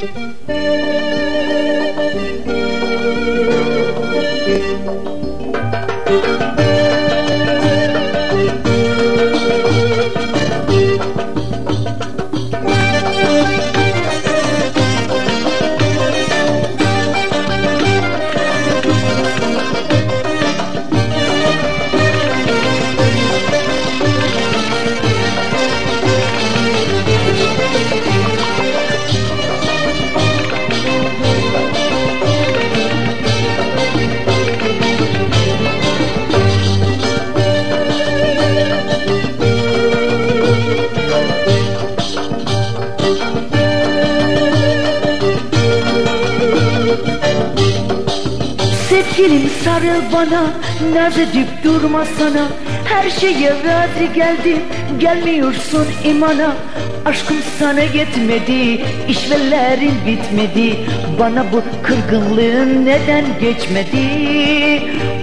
Thank you. Sevgilim sarıl bana Naz edip durma sana. Her şeye razı geldim Gelmiyorsun imana. Aşkım sana yetmedi İşvelerin bitmedi. Bana bu kırgınlığın neden geçmedi?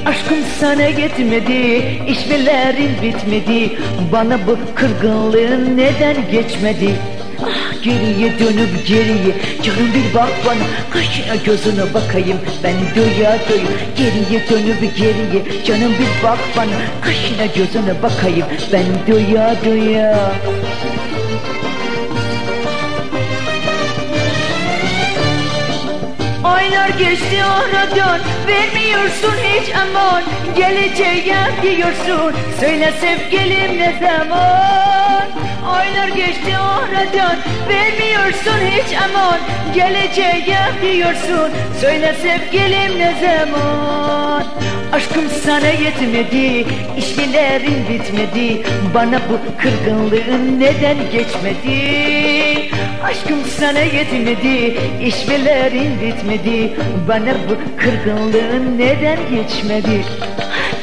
Aşkım sana yetmedi İşvelerin bitmedi. Bana bu kırgınlığın neden geçmedi Geriye dönüp geriye Canım bir bak bana. Kaşına gözüne bakayım Ben doya doya. Geriye dönüp geriye Canım bir bak bana. Kaşına gözüne bakayım Ben doya doya. Aylar geçti aradan Vermiyorsun hiç aman. Geleceğim diyorsun. Söyle sevgilim ne zaman Aylar geçti aradan Vermiyorsun hiç aman. Geleceğim diyorsun. Söyle sevgilim ne zaman? Aşkım sana yetmedi İşlerin bitmedi. Bana bu kırgınlığın neden geçmedi? Aşkım sana yetmedi İşvelerin bitmedi. Bana bu kırgınlığın neden geçmedi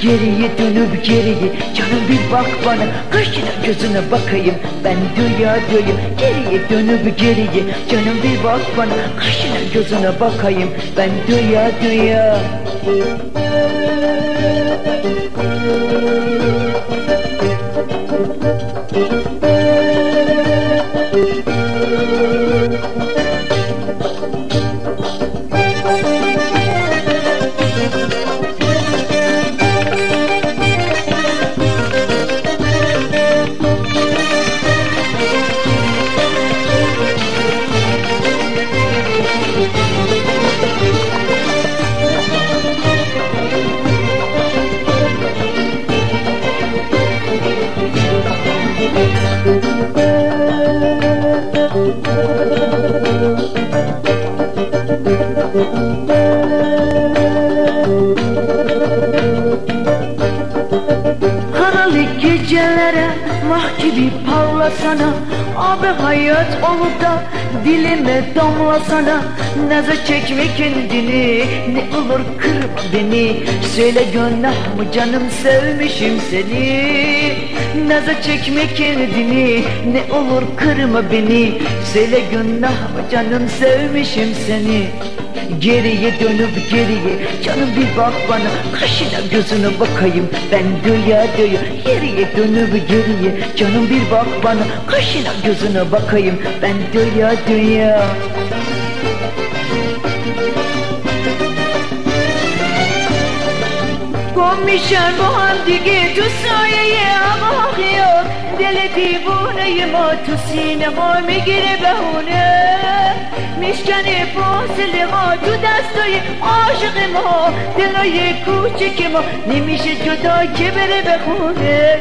Geriye dönüp geriye Canım bir bak bana. Kaşına gözüne bakayım Ben dünya duyayım Geriye dönüp geriye Canım bir bak bana. Kaşına gözüne bakayım Ben dünya dünya. Karanlık gibi parlasana. Abi hayat olup da dilime damlasana. Naza çekme kendini ne olur kırma beni. Söyle günah mı canım sevmişim seni. Naza çekme kendini ne olur kırma beni. Söyle günah mı canım sevmişim seni Geriye dönüp geriye Canım bir bak bana Kaşına gözüne bakayım. Ben göya göya Geriye dönüp geriye Canım bir bak bana Kaşına gözüne bakayım. Ben göya göya. Kommişer bu hamdigi tu sayeye ama yok. Deli divuneyim tu sinema mi gire behune Mişkeni fasili ha tu destayı aşıkım ha Dilayı küçüküm ha Nimişi cüda kibiri behune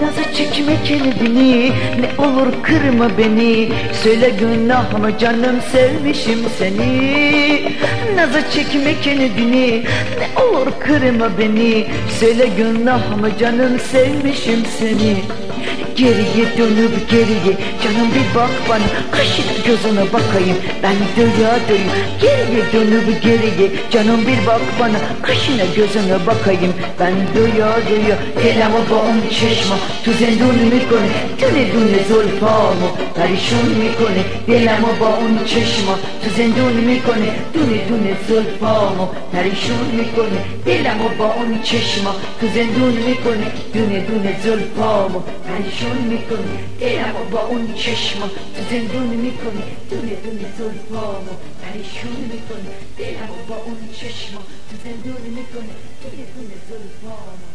Nazı çekme kendini Ne olur kırma beni. Söyle günah mı canım sevmişim seni. Nazı çekme kendini Ne olur kırma beni. Söyle günah mı canım sevmişim seni Geriye dönüp geriye. Canım bir bak bana Kaşına gözüne bakayım. Ben döya döya Geriye dönüp geriye. Canım bir bak bana Kaşına gözüne bakayım. Ben döya döya Gelama bağım çeşme Tu zendun mikone Tüne dune zulfamı Perişan mikone Gelama bağım çeşme Tu zendun mikone Tüne dune zulfamı Perişan mikone Gelama bağım çeşme Tu zendun mikone Tüne dune zulfamı Perişan پریشون می‌کنی. دلمو با اون چشما تو زندون می‌کنی. دونه دونه زلفامو پریشون می‌کنی. دلمو با اون چشما تو زندون می‌کنی. دونه دونه زلفامو